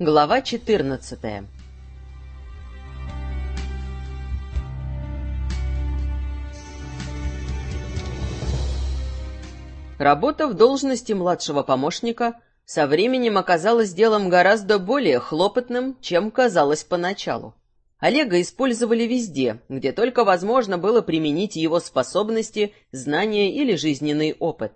Глава 14 Работа в должности младшего помощника со временем оказалась делом гораздо более хлопотным, чем казалось поначалу. Олега использовали везде, где только возможно было применить его способности, знания или жизненный опыт.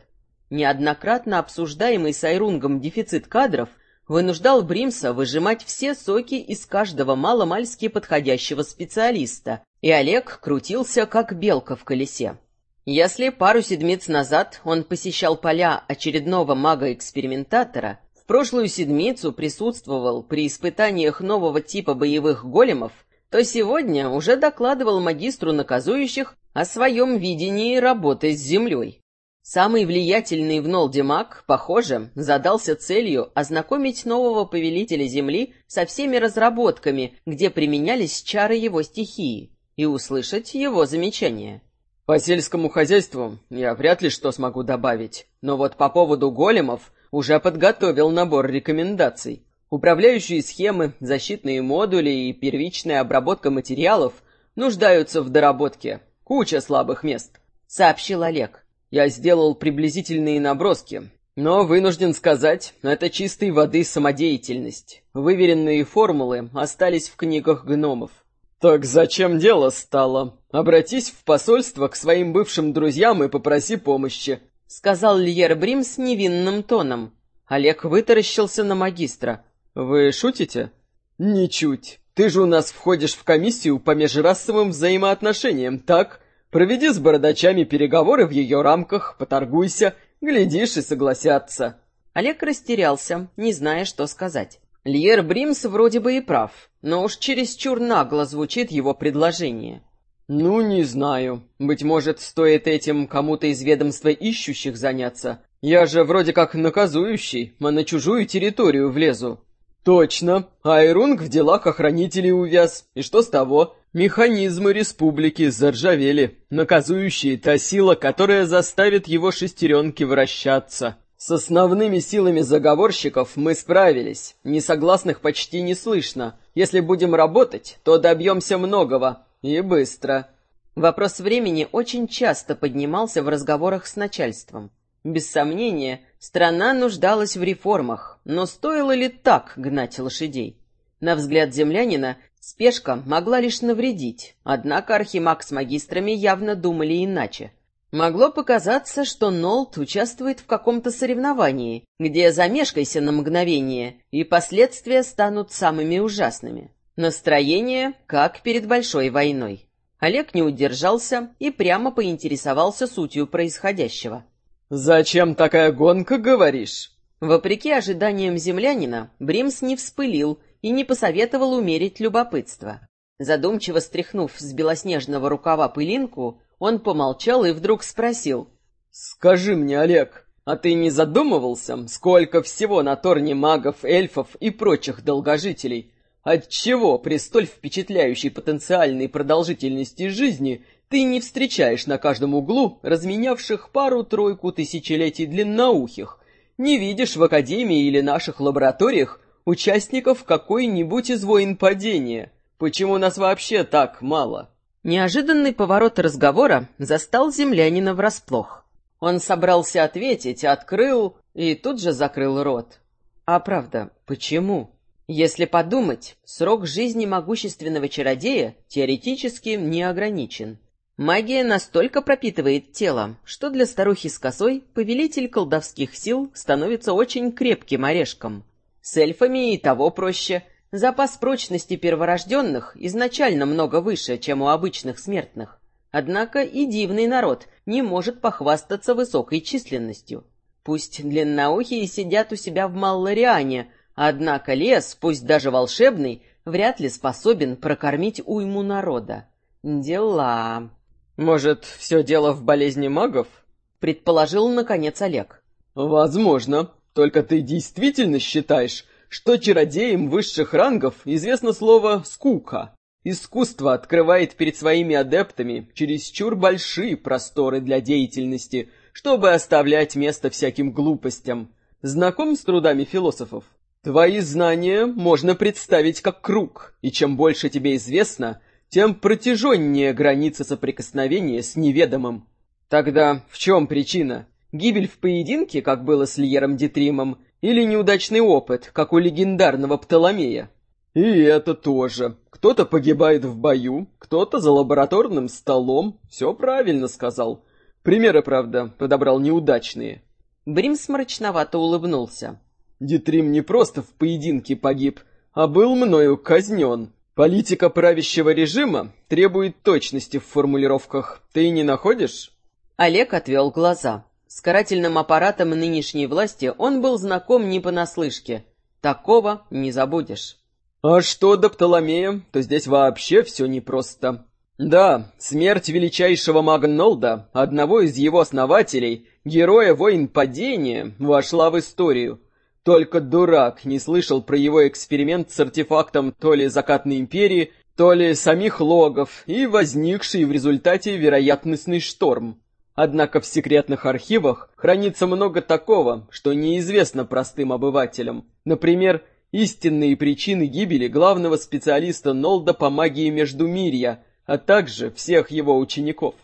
Неоднократно обсуждаемый с Айрунгом дефицит кадров вынуждал Бримса выжимать все соки из каждого маломальски подходящего специалиста, и Олег крутился как белка в колесе. Если пару седмиц назад он посещал поля очередного мага-экспериментатора, в прошлую седмицу присутствовал при испытаниях нового типа боевых големов, то сегодня уже докладывал магистру наказующих о своем видении работы с землей. Самый влиятельный в Нолде маг, похоже, задался целью ознакомить нового повелителя Земли со всеми разработками, где применялись чары его стихии, и услышать его замечания. По сельскому хозяйству я вряд ли что смогу добавить, но вот по поводу големов уже подготовил набор рекомендаций. Управляющие схемы, защитные модули и первичная обработка материалов нуждаются в доработке. Куча слабых мест, сообщил Олег. Я сделал приблизительные наброски, но вынужден сказать, это чистой воды самодеятельность. Выверенные формулы остались в книгах гномов. «Так зачем дело стало? Обратись в посольство к своим бывшим друзьям и попроси помощи», — сказал Льер Брим с невинным тоном. Олег вытаращился на магистра. «Вы шутите?» «Ничуть. Ты же у нас входишь в комиссию по межрасовым взаимоотношениям, так? Проведи с бородачами переговоры в ее рамках, поторгуйся, глядишь и согласятся». Олег растерялся, не зная, что сказать. Льер Бримс вроде бы и прав, но уж чересчур нагло звучит его предложение. «Ну, не знаю. Быть может, стоит этим кому-то из ведомства ищущих заняться. Я же вроде как наказующий, а на чужую территорию влезу». «Точно. Айрунг в делах охранителей увяз. И что с того? Механизмы республики заржавели. Наказующий — та сила, которая заставит его шестеренки вращаться». С основными силами заговорщиков мы справились. Несогласных почти не слышно. Если будем работать, то добьемся многого. И быстро. Вопрос времени очень часто поднимался в разговорах с начальством. Без сомнения, страна нуждалась в реформах, но стоило ли так гнать лошадей? На взгляд землянина, спешка могла лишь навредить, однако архимаг с магистрами явно думали иначе. Могло показаться, что Нолт участвует в каком-то соревновании, где замешкайся на мгновение, и последствия станут самыми ужасными. Настроение, как перед большой войной. Олег не удержался и прямо поинтересовался сутью происходящего. «Зачем такая гонка, говоришь?» Вопреки ожиданиям землянина, Бримс не вспылил и не посоветовал умерить любопытство. Задумчиво стряхнув с белоснежного рукава пылинку, он помолчал и вдруг спросил. «Скажи мне, Олег, а ты не задумывался, сколько всего на Торне магов, эльфов и прочих долгожителей? Отчего при столь впечатляющей потенциальной продолжительности жизни ты не встречаешь на каждом углу разменявших пару-тройку тысячелетий длинноухих, не видишь в академии или наших лабораториях участников какой-нибудь из войн падения? Почему нас вообще так мало?» Неожиданный поворот разговора застал землянина врасплох. Он собрался ответить, открыл и тут же закрыл рот. А правда, почему? Если подумать, срок жизни могущественного чародея теоретически не ограничен. Магия настолько пропитывает тело, что для старухи с косой повелитель колдовских сил становится очень крепким орешком. С эльфами и того проще. Запас прочности перворожденных изначально много выше, чем у обычных смертных. Однако и дивный народ не может похвастаться высокой численностью. Пусть длинноухие сидят у себя в Маллариане, однако лес, пусть даже волшебный, вряд ли способен прокормить уйму народа. Дела. Может, все дело в болезни магов? Предположил, наконец, Олег. Возможно. Только ты действительно считаешь, что чародеям высших рангов известно слово «скука». Искусство открывает перед своими адептами чересчур большие просторы для деятельности, чтобы оставлять место всяким глупостям. Знаком с трудами философов? Твои знания можно представить как круг, и чем больше тебе известно, тем протяженнее граница соприкосновения с неведомым. Тогда в чем причина? Гибель в поединке, как было с Льером Детримом, или неудачный опыт, как у легендарного Птоломея? И это тоже. Кто-то погибает в бою, кто-то за лабораторным столом. Все правильно сказал. Примеры, правда, подобрал неудачные. Бримс мрачновато улыбнулся. Дитрим не просто в поединке погиб, а был мною казнен. Политика правящего режима требует точности в формулировках. Ты не находишь? Олег отвел глаза. С карательным аппаратом нынешней власти он был знаком не понаслышке. Такого не забудешь. А что до Птоломея, то здесь вообще все непросто. Да, смерть величайшего Магнолда, одного из его основателей, героя войн падения, вошла в историю. Только дурак не слышал про его эксперимент с артефактом то ли Закатной Империи, то ли самих логов и возникший в результате вероятностный шторм. Однако в секретных архивах хранится много такого, что неизвестно простым обывателям. Например, истинные причины гибели главного специалиста Нолда по магии Междумирья, а также всех его учеников.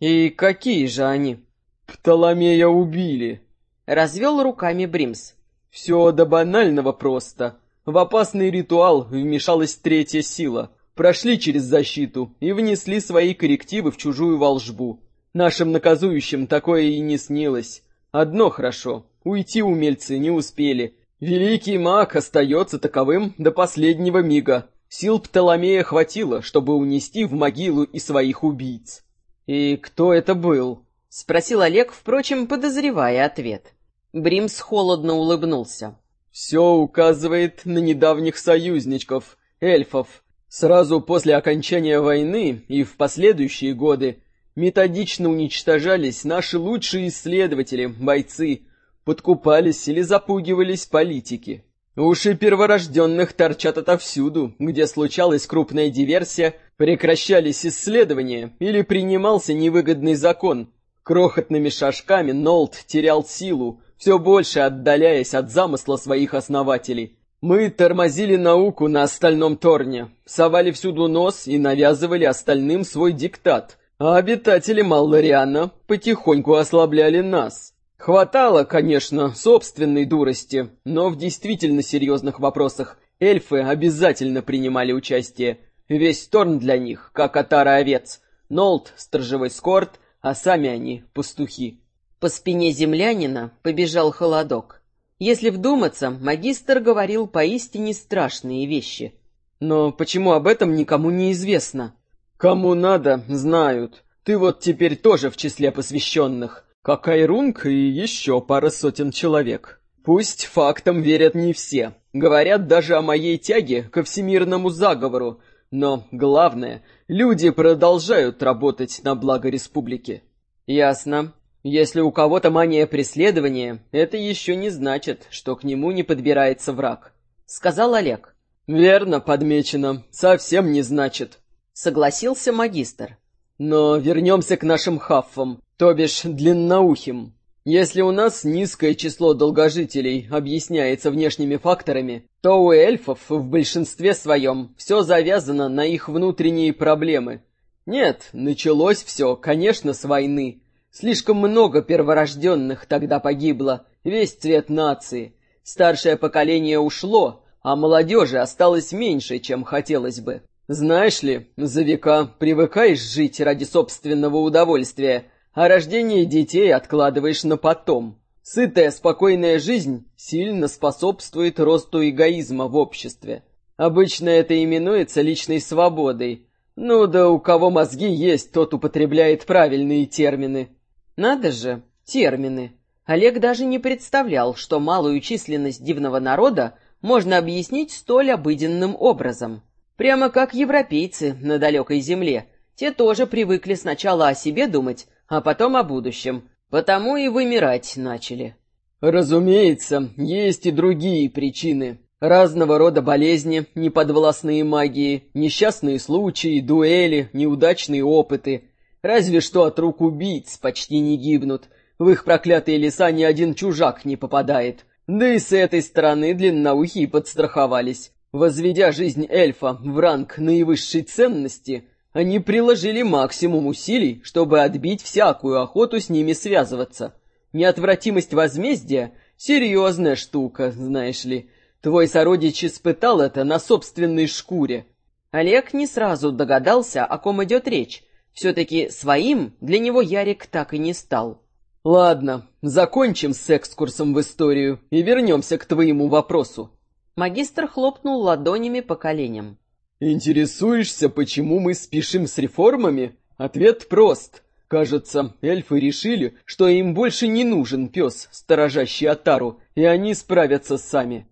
И какие же они? Птоломея убили. Развел руками Бримс. Все до банального просто. В опасный ритуал вмешалась третья сила. Прошли через защиту и внесли свои коррективы в чужую волжбу. Нашим наказующим такое и не снилось. Одно хорошо, уйти умельцы не успели. Великий маг остается таковым до последнего мига. Сил Птоломея хватило, чтобы унести в могилу и своих убийц. «И кто это был?» — спросил Олег, впрочем, подозревая ответ. Бримс холодно улыбнулся. «Все указывает на недавних союзничков, эльфов. Сразу после окончания войны и в последующие годы Методично уничтожались наши лучшие исследователи, бойцы, подкупались или запугивались политики. Уши перворожденных торчат отовсюду, где случалась крупная диверсия, прекращались исследования или принимался невыгодный закон. Крохотными шажками Нолт терял силу, все больше отдаляясь от замысла своих основателей. Мы тормозили науку на остальном Торне, совали всюду нос и навязывали остальным свой диктат – а обитатели Маллариана потихоньку ослабляли нас. Хватало, конечно, собственной дурости, но в действительно серьезных вопросах эльфы обязательно принимали участие. Весь Торн для них, как отара овец. Нолт — сторожевой скорт, а сами они — пастухи. По спине землянина побежал холодок. Если вдуматься, магистр говорил поистине страшные вещи. Но почему об этом никому не известно? Кому надо, знают. Ты вот теперь тоже в числе посвященных. Как Айрунг и еще пара сотен человек. Пусть фактам верят не все. Говорят даже о моей тяге ко всемирному заговору. Но главное, люди продолжают работать на благо республики. Ясно. Если у кого-то мания преследования, это еще не значит, что к нему не подбирается враг. Сказал Олег. Верно подмечено. Совсем не значит. — согласился магистр. «Но вернемся к нашим хаффам, то бишь длинноухим. Если у нас низкое число долгожителей объясняется внешними факторами, то у эльфов в большинстве своем все завязано на их внутренние проблемы. Нет, началось все, конечно, с войны. Слишком много перворожденных тогда погибло, весь цвет нации. Старшее поколение ушло, а молодежи осталось меньше, чем хотелось бы. Знаешь ли, за века привыкаешь жить ради собственного удовольствия, а рождение детей откладываешь на потом. Сытая, спокойная жизнь сильно способствует росту эгоизма в обществе. Обычно это именуется личной свободой. Ну да у кого мозги есть, тот употребляет правильные термины. Надо же, термины. Олег даже не представлял, что малую численность дивного народа можно объяснить столь обыденным образом. Прямо как европейцы на далекой земле. Те тоже привыкли сначала о себе думать, а потом о будущем. Потому и вымирать начали. Разумеется, есть и другие причины. Разного рода болезни, неподвластные магии, несчастные случаи, дуэли, неудачные опыты. Разве что от рук убийц почти не гибнут. В их проклятые леса ни один чужак не попадает. Да и с этой стороны длинноухие подстраховались. Возведя жизнь эльфа в ранг наивысшей ценности, они приложили максимум усилий, чтобы отбить всякую охоту с ними связываться. Неотвратимость возмездия — серьезная штука, знаешь ли. Твой сородич испытал это на собственной шкуре. Олег не сразу догадался, о ком идет речь. Все-таки своим для него Ярик так и не стал. Ладно, закончим с экскурсом в историю и вернемся к твоему вопросу. Магистр хлопнул ладонями по коленям. Интересуешься, почему мы спешим с реформами? Ответ прост. Кажется, эльфы решили, что им больше не нужен пес, сторожащий Атару, и они справятся сами.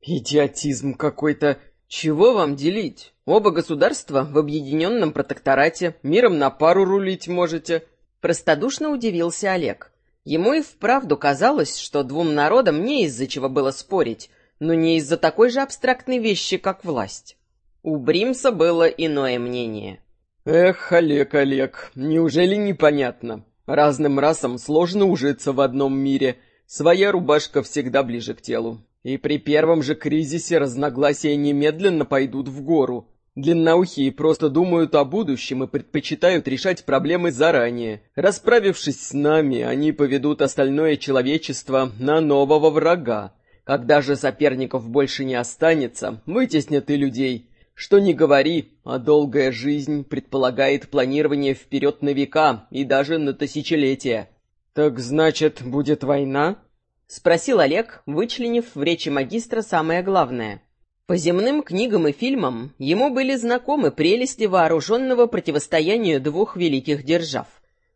Идиотизм какой-то. Чего вам делить? Оба государства в объединенном протекторате, миром на пару рулить можете. Простодушно удивился Олег. Ему и вправду казалось, что двум народам не из-за чего было спорить, но не из-за такой же абстрактной вещи, как власть. У Бримса было иное мнение. «Эх, Олег, Олег, неужели непонятно? Разным расам сложно ужиться в одном мире. Своя рубашка всегда ближе к телу. И при первом же кризисе разногласия немедленно пойдут в гору. Длинноухие просто думают о будущем и предпочитают решать проблемы заранее. Расправившись с нами, они поведут остальное человечество на нового врага. Когда же соперников больше не останется, вытеснят и людей. Что ни говори, а долгая жизнь предполагает планирование вперед на века и даже на тысячелетия. «Так значит, будет война?» — спросил Олег, вычленив в речи магистра самое главное. По земным книгам и фильмам ему были знакомы прелести вооруженного противостояния двух великих держав.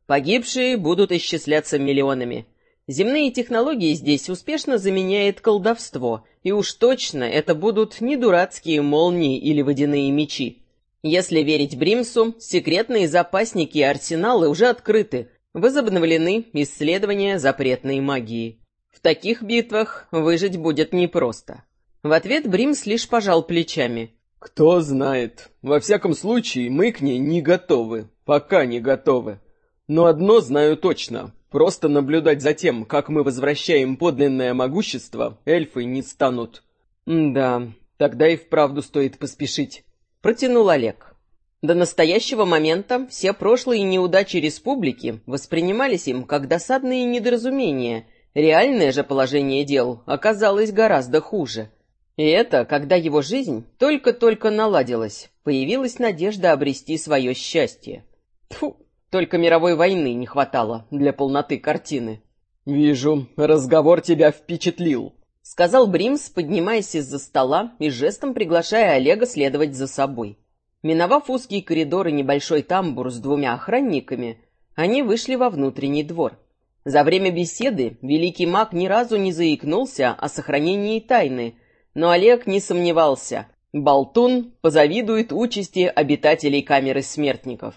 Погибшие будут исчисляться миллионами — Земные технологии здесь успешно заменяет колдовство, и уж точно это будут не дурацкие молнии или водяные мечи. Если верить Бримсу, секретные запасники и арсеналы уже открыты, возобновлены исследования запретной магии. В таких битвах выжить будет непросто. В ответ Бримс лишь пожал плечами. «Кто знает. Во всяком случае, мы к ней не готовы. Пока не готовы. Но одно знаю точно. Просто наблюдать за тем, как мы возвращаем подлинное могущество, эльфы не станут. да, тогда и вправду стоит поспешить. Протянул Олег. До настоящего момента все прошлые неудачи республики воспринимались им как досадные недоразумения. Реальное же положение дел оказалось гораздо хуже. И это, когда его жизнь только-только наладилась, появилась надежда обрести свое счастье. Тьфу, только мировой войны не хватало для полноты картины. «Вижу, разговор тебя впечатлил», — сказал Бримс, поднимаясь из-за стола и жестом приглашая Олега следовать за собой. Миновав узкий коридор и небольшой тамбур с двумя охранниками, они вышли во внутренний двор. За время беседы великий маг ни разу не заикнулся о сохранении тайны, но Олег не сомневался. Болтун позавидует участи обитателей камеры смертников.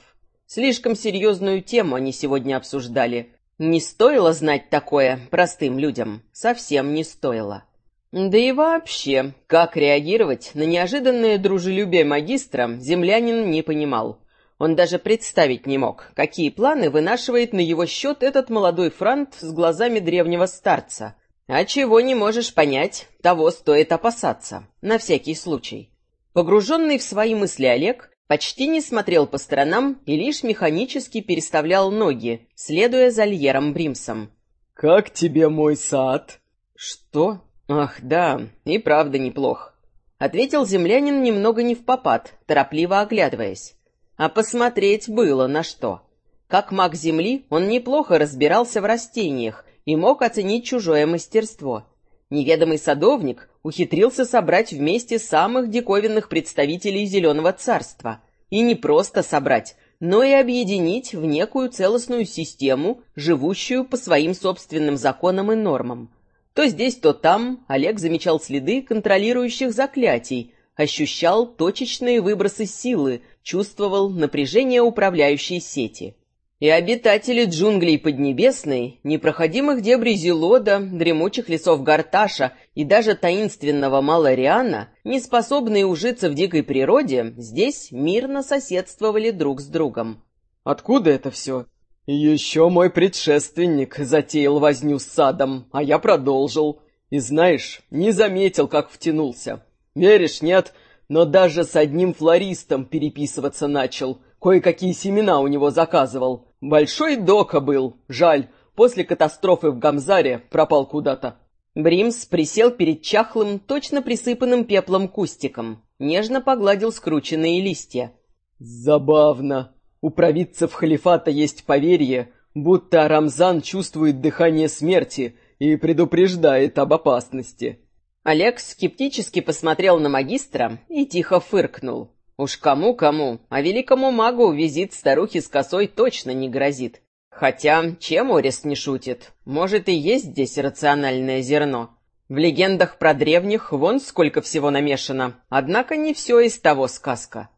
Слишком серьезную тему они сегодня обсуждали. Не стоило знать такое простым людям. Совсем не стоило. Да и вообще, как реагировать на неожиданное дружелюбие магистра, землянин не понимал. Он даже представить не мог, какие планы вынашивает на его счет этот молодой франт с глазами древнего старца. А чего не можешь понять, того стоит опасаться, на всякий случай. Погруженный в свои мысли Олег Почти не смотрел по сторонам и лишь механически переставлял ноги, следуя за Льером Бримсом. «Как тебе мой сад?» «Что? Ах, да, и правда неплох», — ответил землянин немного не в попад, торопливо оглядываясь. А посмотреть было на что. Как маг земли, он неплохо разбирался в растениях и мог оценить чужое мастерство. Неведомый садовник ухитрился собрать вместе самых диковинных представителей Зеленого Царства. И не просто собрать, но и объединить в некую целостную систему, живущую по своим собственным законам и нормам. То здесь, то там Олег замечал следы контролирующих заклятий, ощущал точечные выбросы силы, чувствовал напряжение управляющей сети. И обитатели джунглей Поднебесной, непроходимых дебрей Зелода, дремучих лесов Гарташа и даже таинственного Малариана, не способные ужиться в дикой природе, здесь мирно соседствовали друг с другом. «Откуда это все?» «Еще мой предшественник затеял возню с садом, а я продолжил. И знаешь, не заметил, как втянулся. Веришь, нет, но даже с одним флористом переписываться начал. Кое-какие семена у него заказывал. Большой дока был, жаль, после катастрофы в Гамзаре пропал куда-то. Бримс присел перед чахлым, точно присыпанным пеплом кустиком, нежно погладил скрученные листья. «Забавно. У провидцев халифата есть поверье, будто Рамзан чувствует дыхание смерти и предупреждает об опасности». Олег скептически посмотрел на магистра и тихо фыркнул. Уж кому-кому, а великому магу визит старухи с косой точно не грозит. Хотя, чем Орис не шутит? Может, и есть здесь рациональное зерно. В легендах про древних вон сколько всего намешано, однако не все из того сказка.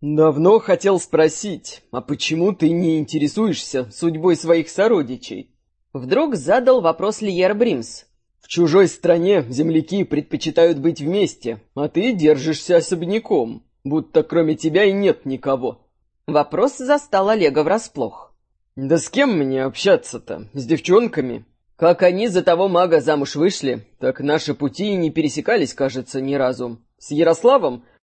«Давно хотел спросить, а почему ты не интересуешься судьбой своих сородичей?» Вдруг задал вопрос Лиер Бримс. «В чужой стране земляки предпочитают быть вместе, а ты держишься особняком будто кроме тебя и нет никого. Вопрос застал Олега врасплох. Да с кем мне общаться-то? С девчонками? Как они за того мага замуж вышли, так наши пути не пересекались, кажется, ни разу. С Ярославом